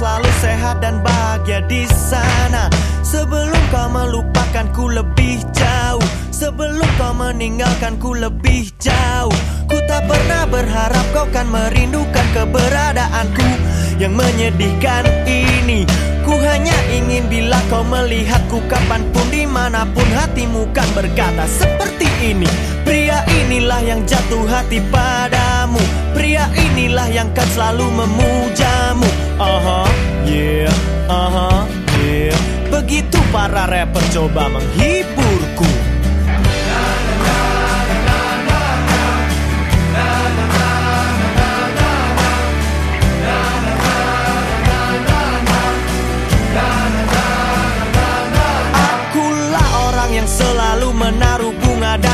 selalu sehat dan bahagia di sana. Sebelum kau melupakan ku lebih jauh. Sebelum kau meninggalkan ku lebih jauh. Ku tak pernah berharap kau kan merindukan keberadaanku Yang menyedihkan ini. Ku hanya ingin bila kau melihatku kapan pun di mana pun hatimu kan berkata seperti ini. Pria inilah yang jatuh hati padamu. Pria inilah yang kan selalu memujamu. Aha, yeah, aha, yeah. Begitu para rapper coba menghiburku.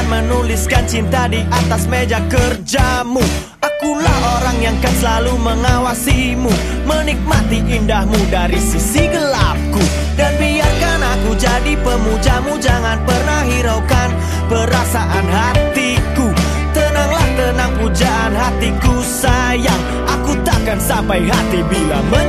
Menuliskan cinta di atas meja kerjamu Akulah orang yang kan selalu mengawasimu Menikmati indahmu dari sisi gelapku. Dan biarkan aku jadi pemujamu Jangan pernah hiraukan perasaan hatiku. Tenanglah tenang pujaan hatiku sayang. Aku takkan sampai hati bila menyentuhmu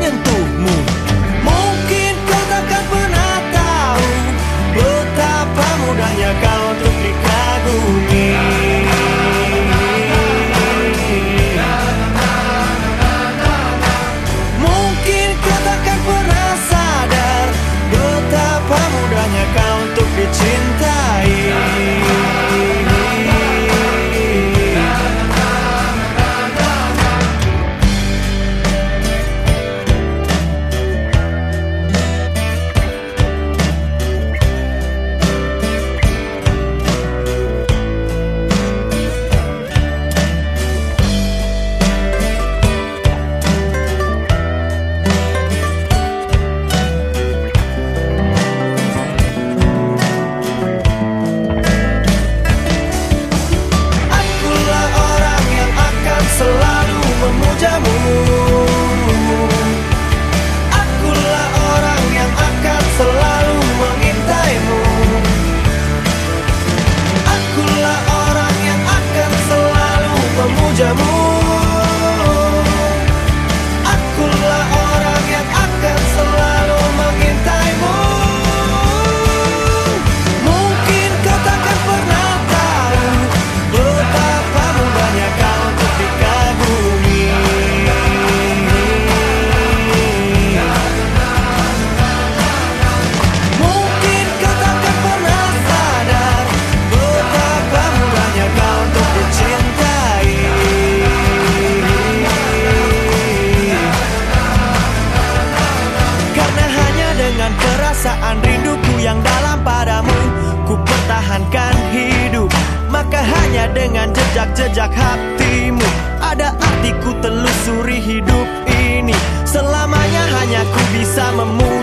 memujamu Akulah dengan perasaan rinduku yang dalam padamu. Ku pertahankan hidup Maka hanya dengan jejak-jejak hatimu. Ada artiku telusuri hidup ini. Selamanya hanya ku bisa memujamu